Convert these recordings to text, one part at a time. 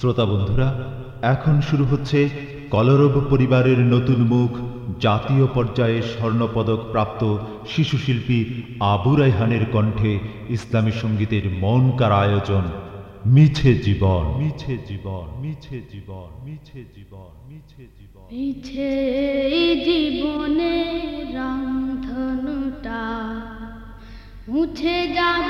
শ্রোতা বন্ধুরা, এখন শুরু হচ্ছে কলরব পরিবারের নতুন মুখ, জাতীয় পর্যায়ে স্বর্ণপদক প্রাপ্ত শিশু শিল্পী আবু রাইহানের কণ্ঠে ইসলামী সঙ্গীতের মন কার আয়োজন। মিছে জীবন। মিছে জীবন। মিছে জীবন। মিছে জীবন। মিছে জীবন। মিছে জীবনে রামধনুটা মুছে যাবে।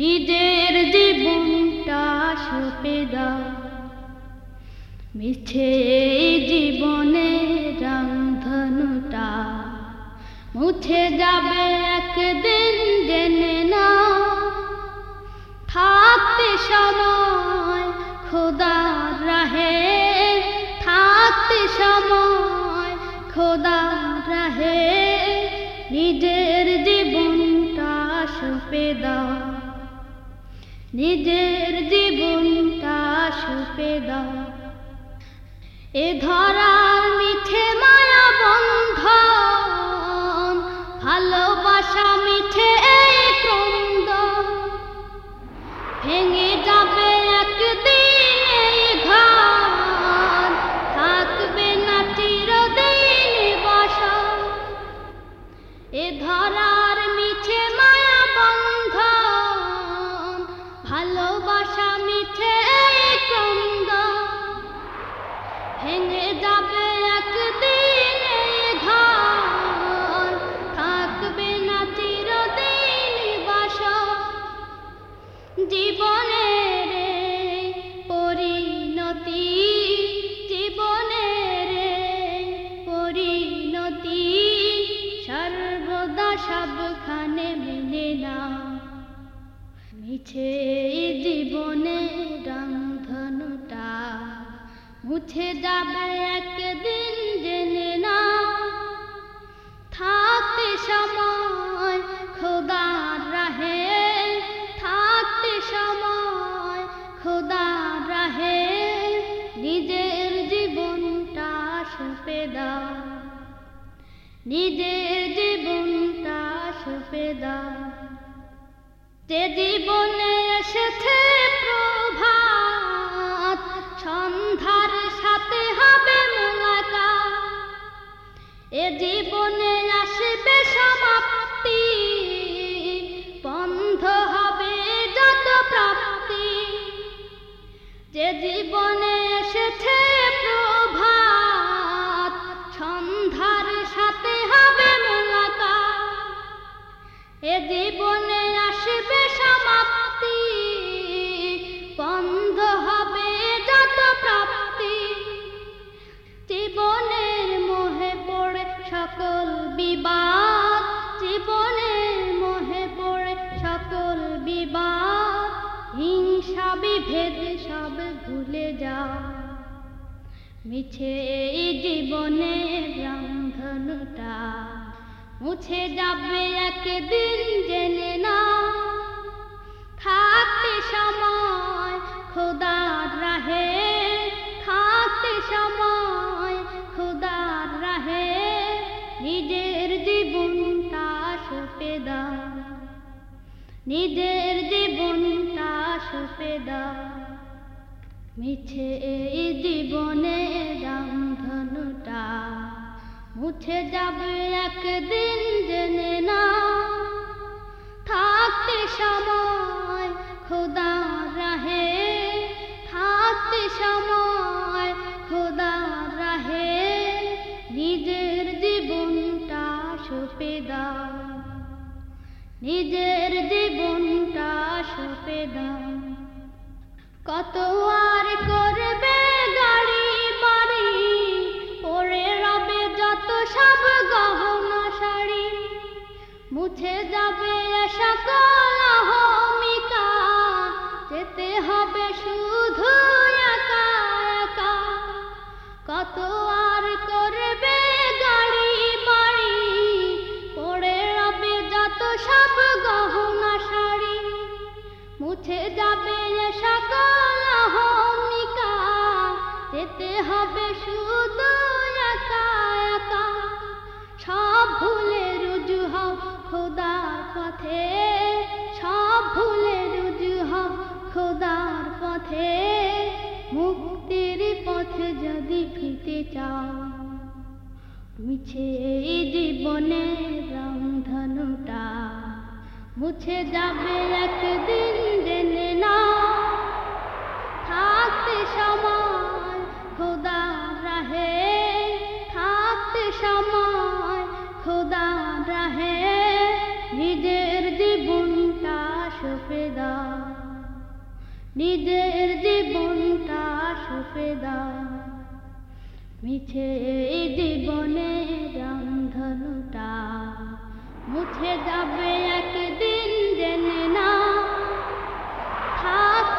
নিজের জীবনটা সপে দাও। মিছে জীবনে রংধনুটা মুছে যাবে একদিন জেনে না থাকতে সময় খোদা রাহে, থাকতে সময় খোদা রাহে, নিজের জীবনটা সপে দাও। নিজের জীবনটা সুপে দাও। এ ধরার ভালোবাসা মিঠে এই ক্রন্দন ভেঙে যাবে একদিন ঘর। থাকবে না চিরদিন বাসা জীবনের পরিণতি জীবনের পরিণতি, সর্বদা সবখানে মেনে না মিছে জীবনে রংধনুটা মুছে যাবে একদিন জেনে না থাকতে সময় খোদা রাহে, থাকতে সময় খোদা রাহে, নিজের জীবনটা সপে দাও। নিজের জীবনটা সপে দাও। যে জীবনে এসেছে প্রভাত। সন্ধ্যার সাথে হবে মোলাকাত। এ জীবনে আসবে সমাপ্তি। বন্ধ হবে যত প্রাপ্তি। যে জীবনে এসেছে প্রভাত, সন্ধ্যার সাথে হবে মোলাকাত। এ জীবনে বিবাদ জীবনের মোহে পড়ে সকল বিবাদ। হিংসা, বিভেদ সব ভুলে যাও। মিছে এই জীবনের রংধনুটা মুছে যাবে একদিন জেনে না থাকতে সময় খোদার রাহে নিজের জীবনটা সপে দাও মিছে এই জীবনে রামধনুটা মুছে যাবে একদিন জেনে না। থাকতে সময় খোদা রাহে। থাকতে সময় নিজের জীবনটা সপে দাও। কত আর করবে গাড়ি, বাড়ি পরে রবে যত সব গহনা শাড়ি। মুছে যাবে সকল হমিকা যেতে হবে শুধু মুছে যাবে সকল অহমিকা যেতে হবে শুধু একা সব ভুলে রুজু হও খোদার পথে। সব ভুলে রুজু হও খোদার পথে। মুক্তির পথে যদি ফিতে চাও, মিছে জীবনের রংধনুটা। মুছে যাবে একদিন জেনে না। থাকতে সময় খোদা রাহে, থাকতে সময় খোদা রাহে, নিজের জীবনটা সঁপে নিজের জীবনটা সঁপে মিছে এই জীবনে রংধনুটা মুছে যাবে